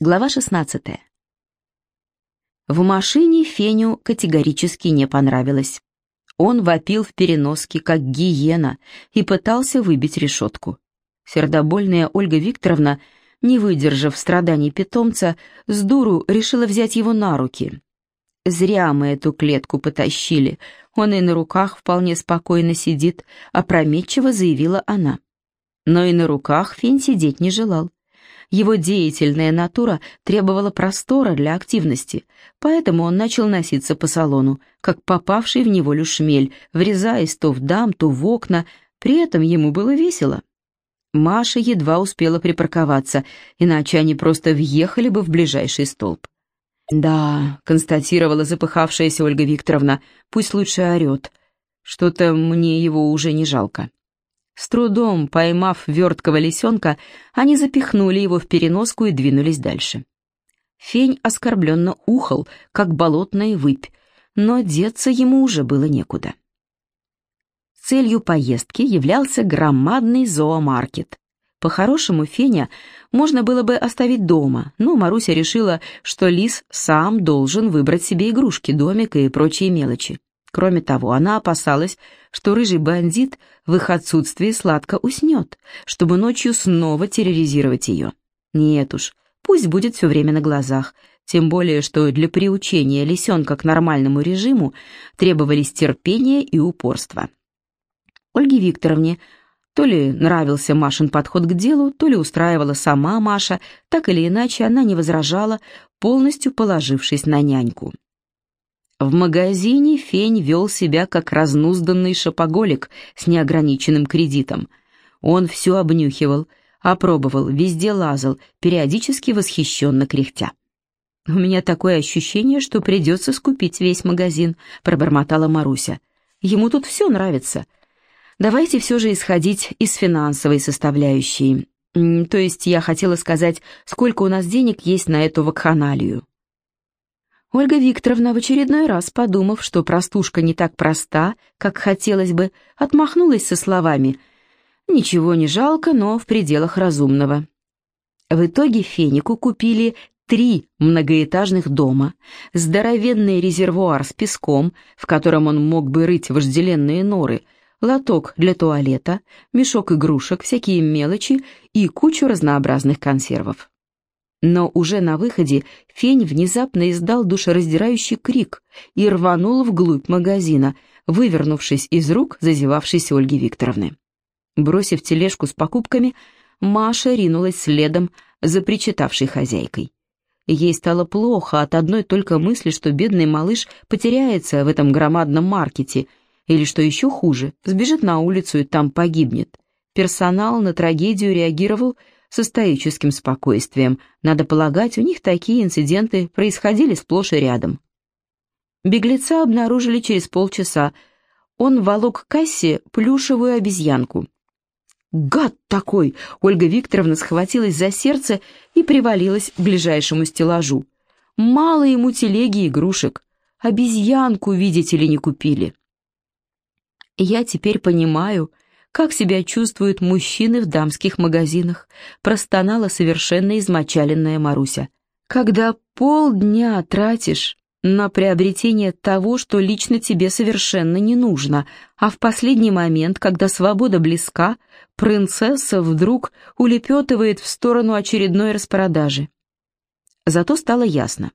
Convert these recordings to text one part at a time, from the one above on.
Глава 16. В машине Феню категорически не понравилось. Он вопил в переноске, как гиена, и пытался выбить решетку. Сердобольная Ольга Викторовна, не выдержав страданий питомца, с дуру решила взять его на руки. Зря мы эту клетку потащили, он и на руках вполне спокойно сидит, опрометчиво заявила она. Но и на руках Фень сидеть не желал. Его деятельная натура требовала простора для активности, поэтому он начал носиться по салону, как попавший в неволю шмель, врезаясь то в дам, то в окна, при этом ему было весело. Маша едва успела припарковаться, иначе они просто въехали бы в ближайший столб. «Да», — констатировала запыхавшаяся Ольга Викторовна, — «пусть лучше орет. Что-то мне его уже не жалко». С трудом поймав верткого лисенка, они запихнули его в переноску и двинулись дальше. Фень оскорбленно ухал, как болотная выпь, но деться ему уже было некуда. Целью поездки являлся громадный зоомаркет. По-хорошему Феня можно было бы оставить дома, но Маруся решила, что лис сам должен выбрать себе игрушки, домик и прочие мелочи. Кроме того, она опасалась, что рыжий бандит в их отсутствии сладко уснет, чтобы ночью снова терроризировать ее. Нет уж, пусть будет все время на глазах, тем более, что для приучения лисенка к нормальному режиму требовались терпение и упорство. Ольге Викторовне то ли нравился Машин подход к делу, то ли устраивала сама Маша, так или иначе она не возражала, полностью положившись на няньку. В магазине Фень вел себя как разнузданный шопоголик с неограниченным кредитом. Он все обнюхивал, опробовал, везде лазал, периодически восхищенно кряхтя. «У меня такое ощущение, что придется скупить весь магазин», — пробормотала Маруся. «Ему тут все нравится. Давайте все же исходить из финансовой составляющей. То есть я хотела сказать, сколько у нас денег есть на эту вакханалию». Ольга Викторовна, в очередной раз подумав, что простушка не так проста, как хотелось бы, отмахнулась со словами «Ничего не жалко, но в пределах разумного». В итоге Фенику купили три многоэтажных дома, здоровенный резервуар с песком, в котором он мог бы рыть вожделенные норы, лоток для туалета, мешок игрушек, всякие мелочи и кучу разнообразных консервов. Но уже на выходе Фень внезапно издал душераздирающий крик и рванул вглубь магазина, вывернувшись из рук зазевавшейся Ольги Викторовны. Бросив тележку с покупками, Маша ринулась следом за причитавшей хозяйкой. Ей стало плохо от одной только мысли, что бедный малыш потеряется в этом громадном маркете, или, что еще хуже, сбежит на улицу и там погибнет. Персонал на трагедию реагировал со стоическим спокойствием. Надо полагать, у них такие инциденты происходили сплошь и рядом. Беглеца обнаружили через полчаса. Он волок к кассе плюшевую обезьянку. «Гад такой!» — Ольга Викторовна схватилась за сердце и привалилась к ближайшему стеллажу. «Мало ему телеги игрушек. Обезьянку, видите ли, не купили». Я теперь понимаю, как себя чувствуют мужчины в дамских магазинах, простонала совершенно измочаленная Маруся. Когда полдня тратишь на приобретение того, что лично тебе совершенно не нужно, а в последний момент, когда свобода близка, принцесса вдруг улепетывает в сторону очередной распродажи. Зато стало ясно,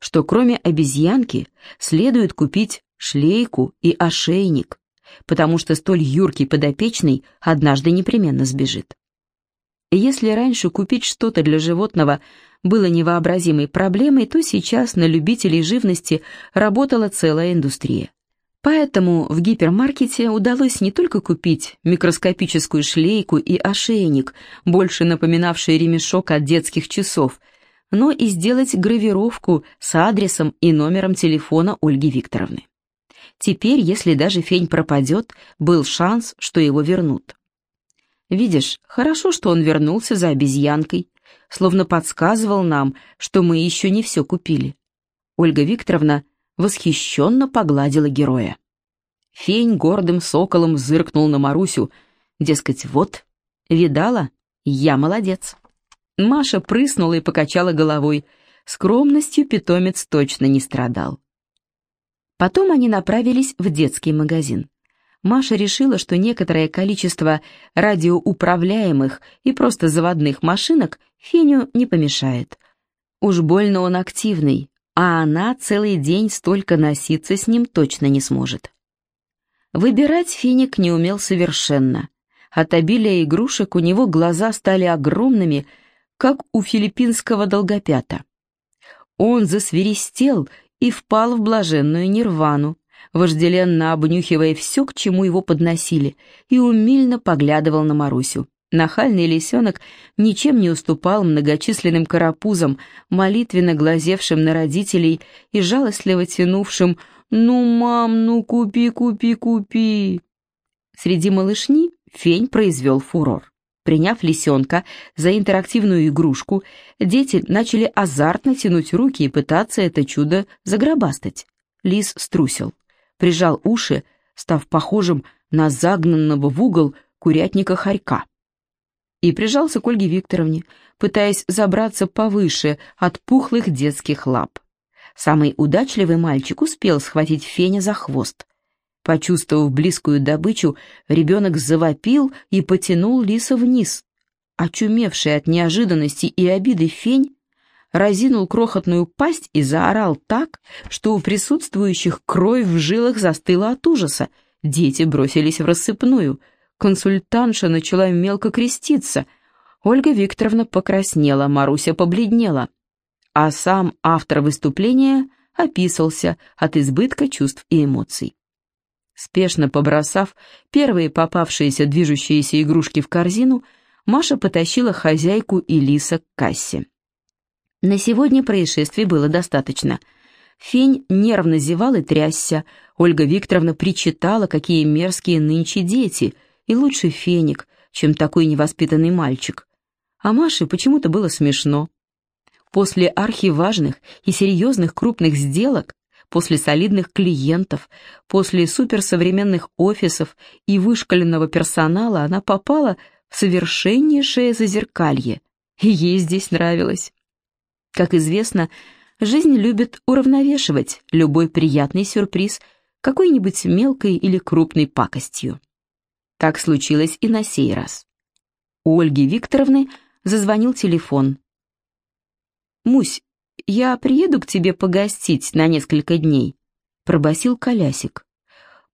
что кроме обезьянки следует купить шлейку и ошейник, потому что столь юркий подопечный однажды непременно сбежит. Если раньше купить что-то для животного было невообразимой проблемой, то сейчас на любителей живности работала целая индустрия. Поэтому в гипермаркете удалось не только купить микроскопическую шлейку и ошейник, больше напоминавший ремешок от детских часов, но и сделать гравировку с адресом и номером телефона Ольги Викторовны. Теперь, если даже фень пропадет, был шанс, что его вернут. Видишь, хорошо, что он вернулся за обезьянкой, словно подсказывал нам, что мы еще не все купили. Ольга Викторовна восхищенно погладила героя. Фень гордым соколом зыркнул на Марусю, дескать, вот, видала, я молодец. Маша прыснула и покачала головой. Скромностью питомец точно не страдал. Потом они направились в детский магазин. Маша решила, что некоторое количество радиоуправляемых и просто заводных машинок Феню не помешает. Уж больно он активный, а она целый день столько носиться с ним точно не сможет. Выбирать Феник не умел совершенно. От обилия игрушек у него глаза стали огромными, как у филиппинского долгопята. Он засверистел и впал в блаженную нирвану, вожделенно обнюхивая все, к чему его подносили, и умильно поглядывал на Марусю. Нахальный лисенок ничем не уступал многочисленным карапузам, молитвенно глазевшим на родителей и жалостливо тянувшим «Ну, мам, ну купи, купи, купи!». Среди малышни фень произвел фурор. Приняв лисенка за интерактивную игрушку, дети начали азартно тянуть руки и пытаться это чудо загробастать. Лис струсил, прижал уши, став похожим на загнанного в угол курятника хорька. И прижался к Ольге Викторовне, пытаясь забраться повыше от пухлых детских лап. Самый удачливый мальчик успел схватить Феня за хвост. Почувствовав близкую добычу, ребенок завопил и потянул лиса вниз. Очумевший от неожиданности и обиды фень разинул крохотную пасть и заорал так, что у присутствующих кровь в жилах застыла от ужаса. Дети бросились в рассыпную. Консультантша начала мелко креститься. Ольга Викторовна покраснела, Маруся побледнела. А сам автор выступления описался от избытка чувств и эмоций. Спешно побросав первые попавшиеся движущиеся игрушки в корзину, Маша потащила хозяйку и Лиса к кассе. На сегодня происшествий было достаточно. Фень нервно зевал и трясся, Ольга Викторовна причитала, какие мерзкие нынче дети, и лучше феник, чем такой невоспитанный мальчик. А Маше почему-то было смешно. После архиважных и серьезных крупных сделок после солидных клиентов, после суперсовременных офисов и вышкаленного персонала она попала в совершеннейшее зазеркалье, и ей здесь нравилось. Как известно, жизнь любит уравновешивать любой приятный сюрприз какой-нибудь мелкой или крупной пакостью. Так случилось и на сей раз. У Ольги Викторовны зазвонил телефон. «Мусь, «Я приеду к тебе погостить на несколько дней», — пробасил колясик.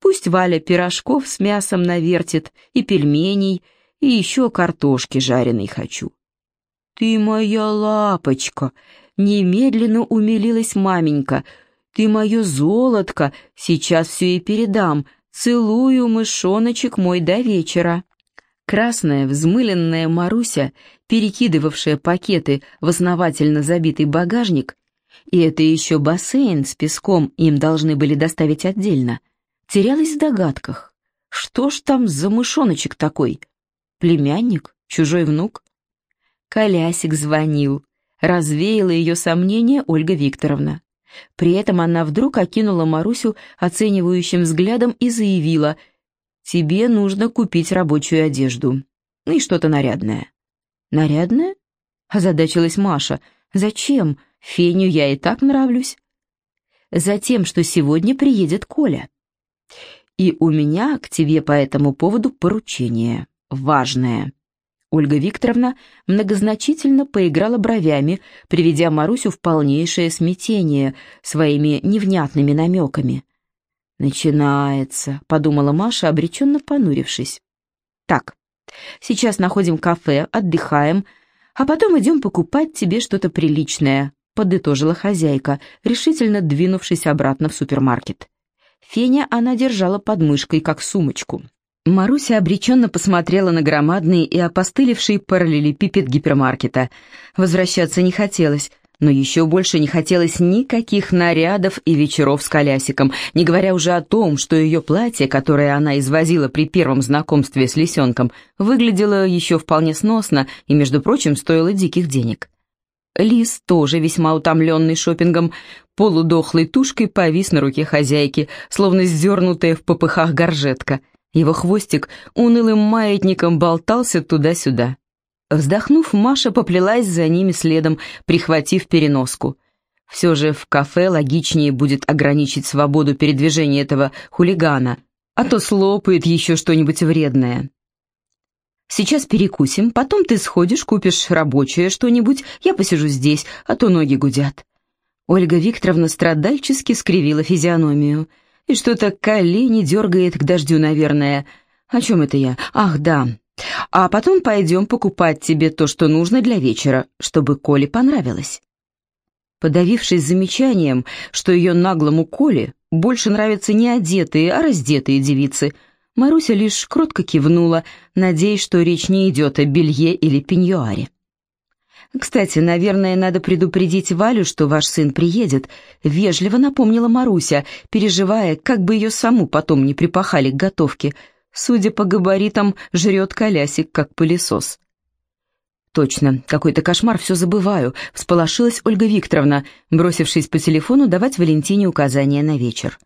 «Пусть Валя пирожков с мясом навертит, и пельменей, и еще картошки жареной хочу». «Ты моя лапочка!» — немедленно умилилась маменька. «Ты мое золотко, сейчас все и передам. Целую, мышоночек мой, до вечера». Красная, взмыленная Маруся, перекидывавшая пакеты в основательно забитый багажник, и это еще бассейн с песком им должны были доставить отдельно, терялась в догадках. Что ж там за мышоночек такой? Племянник? Чужой внук? Колясик звонил. Развеяла ее сомнения Ольга Викторовна. При этом она вдруг окинула Марусю оценивающим взглядом и заявила — тебе нужно купить рабочую одежду. Ну и что-то нарядное». «Нарядное?» — озадачилась Маша. «Зачем? Феню я и так нравлюсь». «Затем, что сегодня приедет Коля. И у меня к тебе по этому поводу поручение. Важное». Ольга Викторовна многозначительно поиграла бровями, приведя Марусю в полнейшее смятение своими невнятными намеками. «Начинается», — подумала Маша, обреченно понурившись. «Так, сейчас находим кафе, отдыхаем, а потом идем покупать тебе что-то приличное», — подытожила хозяйка, решительно двинувшись обратно в супермаркет. Феня она держала под мышкой, как сумочку. Маруся обреченно посмотрела на громадный и опостылевший параллелепипед гипермаркета. Возвращаться не хотелось, но еще больше не хотелось никаких нарядов и вечеров с колясиком, не говоря уже о том, что ее платье, которое она извозила при первом знакомстве с лисенком, выглядело еще вполне сносно и, между прочим, стоило диких денег. Лис, тоже весьма утомленный шопингом, полудохлой тушкой повис на руке хозяйки, словно сдернутая в попыхах горжетка. Его хвостик унылым маятником болтался туда-сюда. Вздохнув, Маша поплелась за ними следом, прихватив переноску. Все же в кафе логичнее будет ограничить свободу передвижения этого хулигана, а то слопает еще что-нибудь вредное. Сейчас перекусим, потом ты сходишь, купишь рабочее что-нибудь, я посижу здесь, а то ноги гудят». Ольга Викторовна страдальчески скривила физиономию. «И что-то колени дергает к дождю, наверное. О чем это я? Ах, да. А потом пойдем покупать тебе то, что нужно для вечера, чтобы Коле понравилось». Подавившись замечанием, что ее наглому Коле больше нравятся не одетые, а раздетые девицы – Маруся лишь кротко кивнула, надеясь, что речь не идет о белье или пеньюаре. «Кстати, наверное, надо предупредить Валю, что ваш сын приедет», — вежливо напомнила Маруся, переживая, как бы ее саму потом не припахали к готовке. Судя по габаритам, жрет колясик, как пылесос. «Точно, какой-то кошмар, все забываю», — всполошилась Ольга Викторовна, бросившись по телефону давать Валентине указания на вечер.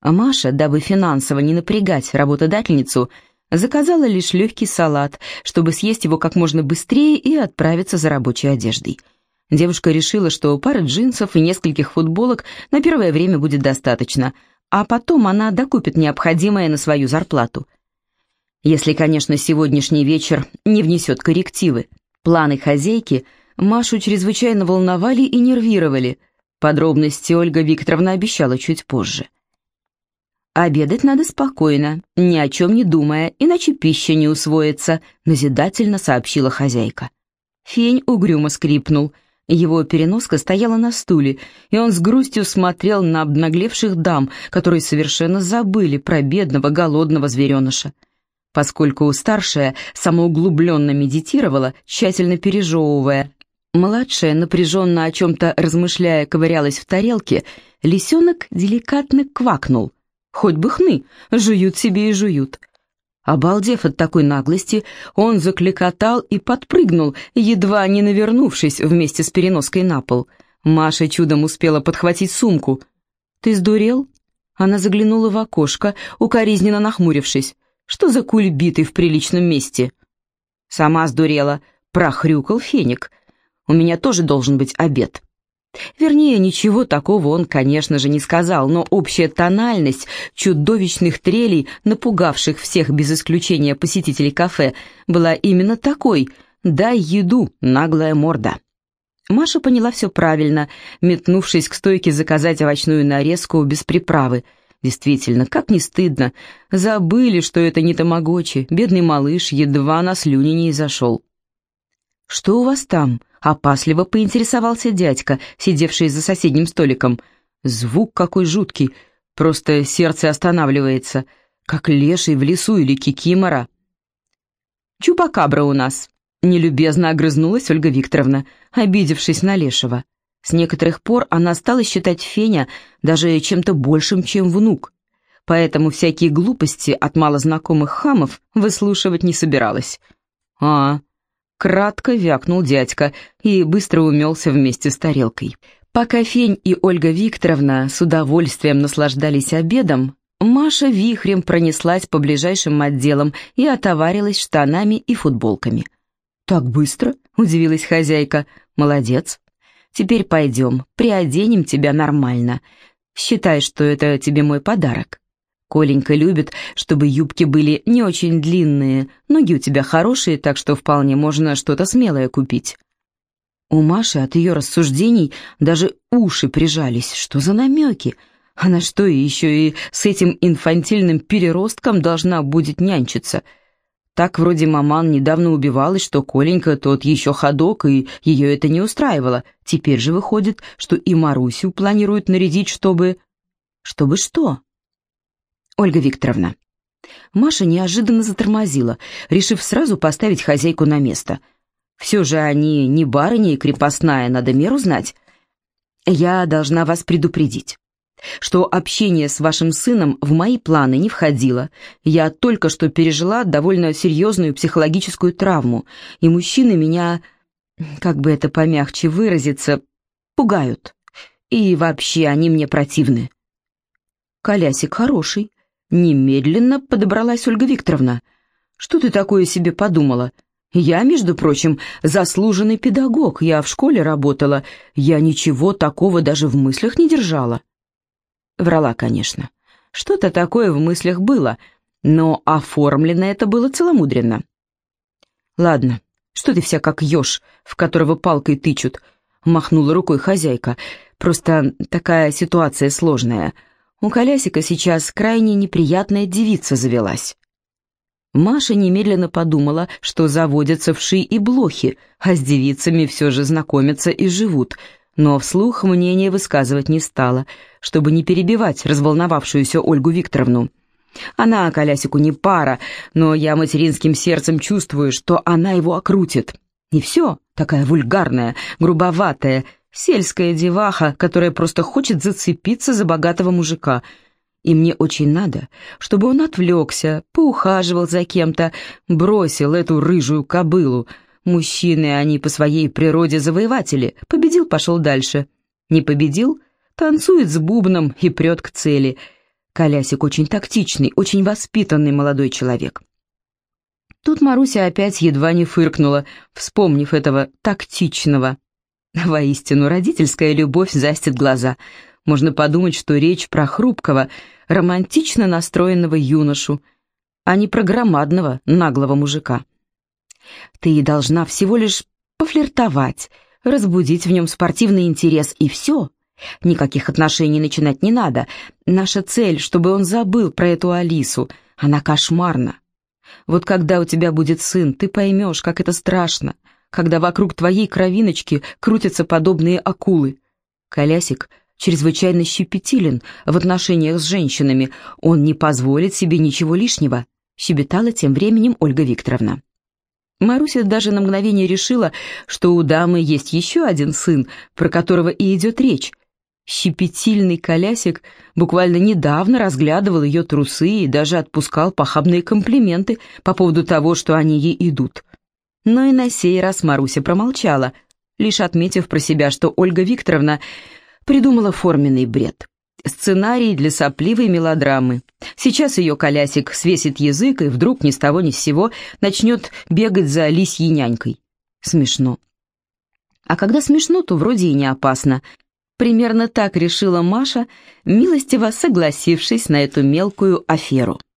А Маша, дабы финансово не напрягать работодательницу, заказала лишь легкий салат, чтобы съесть его как можно быстрее и отправиться за рабочей одеждой. Девушка решила, что пары джинсов и нескольких футболок на первое время будет достаточно, а потом она докупит необходимое на свою зарплату. Если, конечно, сегодняшний вечер не внесет коррективы. Планы хозяйки Машу чрезвычайно волновали и нервировали. Подробности Ольга Викторовна обещала чуть позже. «Обедать надо спокойно, ни о чем не думая, иначе пища не усвоится», — назидательно сообщила хозяйка. Фень угрюмо скрипнул. Его переноска стояла на стуле, и он с грустью смотрел на обнаглевших дам, которые совершенно забыли про бедного голодного звереныша. Поскольку старшая самоуглубленно медитировала, тщательно пережевывая, младшая, напряженно о чем-то размышляя, ковырялась в тарелке, лисенок деликатно квакнул. Хоть бы хны, жуют себе и жуют. Обалдев от такой наглости, он закликотал и подпрыгнул, едва не навернувшись вместе с переноской на пол. Маша чудом успела подхватить сумку. «Ты сдурел?» Она заглянула в окошко, укоризненно нахмурившись. «Что за кульбиты в приличном месте?» «Сама сдурела», — прохрюкал феник. «У меня тоже должен быть обед». Вернее, ничего такого он, конечно же, не сказал, но общая тональность чудовищных трелей, напугавших всех без исключения посетителей кафе, была именно такой «дай еду, наглая морда». Маша поняла все правильно, метнувшись к стойке заказать овощную нарезку без приправы. Действительно, как не стыдно. Забыли, что это не тамагочи. Бедный малыш едва на слюни не изошел. «Что у вас там?» Опасливо поинтересовался дядька, сидевший за соседним столиком. Звук какой жуткий, просто сердце останавливается, как леший в лесу или кикимора. «Чупакабра у нас», — нелюбезно огрызнулась Ольга Викторовна, обидевшись на лешего. С некоторых пор она стала считать Феня даже чем-то большим, чем внук, поэтому всякие глупости от малознакомых хамов выслушивать не собиралась. «А, Кратко вякнул дядька и быстро умелся вместе с тарелкой. Пока Фень и Ольга Викторовна с удовольствием наслаждались обедом, Маша вихрем пронеслась по ближайшим отделам и отоварилась штанами и футболками. «Так быстро?» — удивилась хозяйка. «Молодец. Теперь пойдем, приоденем тебя нормально. Считай, что это тебе мой подарок». Коленька любит, чтобы юбки были не очень длинные, ноги у тебя хорошие, так что вполне можно что-то смелое купить. У Маши от ее рассуждений даже уши прижались. Что за намеки? Она что, еще и с этим инфантильным переростком должна будет нянчиться? Так вроде маман недавно убивалась, что Коленька тот еще ходок, и ее это не устраивало. Теперь же выходит, что и Марусю планируют нарядить, чтобы... Чтобы что? Ольга Викторовна. Маша неожиданно затормозила, решив сразу поставить хозяйку на место. Все же они не барыня и крепостная, надо меру знать. Я должна вас предупредить, что общение с вашим сыном в мои планы не входило. Я только что пережила довольно серьезную психологическую травму, и мужчины меня, как бы это помягче выразиться, пугают. И вообще они мне противны. Колясик хороший, Немедленно подобралась Ольга Викторовна. «Что ты такое себе подумала? Я, между прочим, заслуженный педагог, я в школе работала, я ничего такого даже в мыслях не держала. Врала, конечно. Что-то такое в мыслях было, но оформлено это было целомудренно. «Ладно, что ты вся как еж, в которого палкой тычут?» — махнула рукой хозяйка. «Просто такая ситуация сложная. У Колясика сейчас крайне неприятная девица завелась». Маша немедленно подумала, что заводятся вши и блохи, а с девицами все же знакомятся и живут, но вслух мнение высказывать не стала, чтобы не перебивать разволновавшуюся Ольгу Викторовну. Она Колясику не пара, но я материнским сердцем чувствую, что она его окрутит. И все, такая вульгарная, грубоватая, сельская деваха, которая просто хочет зацепиться за богатого мужика — и мне очень надо, чтобы он отвлекся, поухаживал за кем-то, бросил эту рыжую кобылу. Мужчины, они по своей природе завоеватели. Победил, пошел дальше. Не победил, танцует с бубном и прет к цели. Колясик очень тактичный, очень воспитанный молодой человек. Тут Маруся опять едва не фыркнула, вспомнив этого тактичного. Воистину, родительская любовь застит глаза. Можно подумать, что речь про хрупкого, романтично настроенного юношу, а не про громадного, наглого мужика. Ты должна всего лишь пофлиртовать, разбудить в нем спортивный интерес, и все. Никаких отношений начинать не надо. Наша цель, чтобы он забыл про эту Алису. Она кошмарна. Вот когда у тебя будет сын, ты поймешь, как это страшно, когда вокруг твоей кровиночки крутятся подобные акулы. Колясик — чрезвычайно щепетилен в отношениях с женщинами, он не позволит себе ничего лишнего», — щебетала тем временем Ольга Викторовна. Маруся даже на мгновение решила, что у дамы есть еще один сын, про которого и идет речь. Щепетильный колясик буквально недавно разглядывал ее трусы и даже отпускал похабные комплименты по поводу того, что они ей идут. Но и на сей раз Маруся промолчала, лишь отметив про себя, что Ольга Викторовна Придумала форменный бред. Сценарий для сопливой мелодрамы. Сейчас ее колясик свесит язык и вдруг ни с того ни с сего начнет бегать за лисьей нянькой. Смешно. А когда смешно, то вроде и не опасно. Примерно так решила Маша, милостиво согласившись на эту мелкую аферу.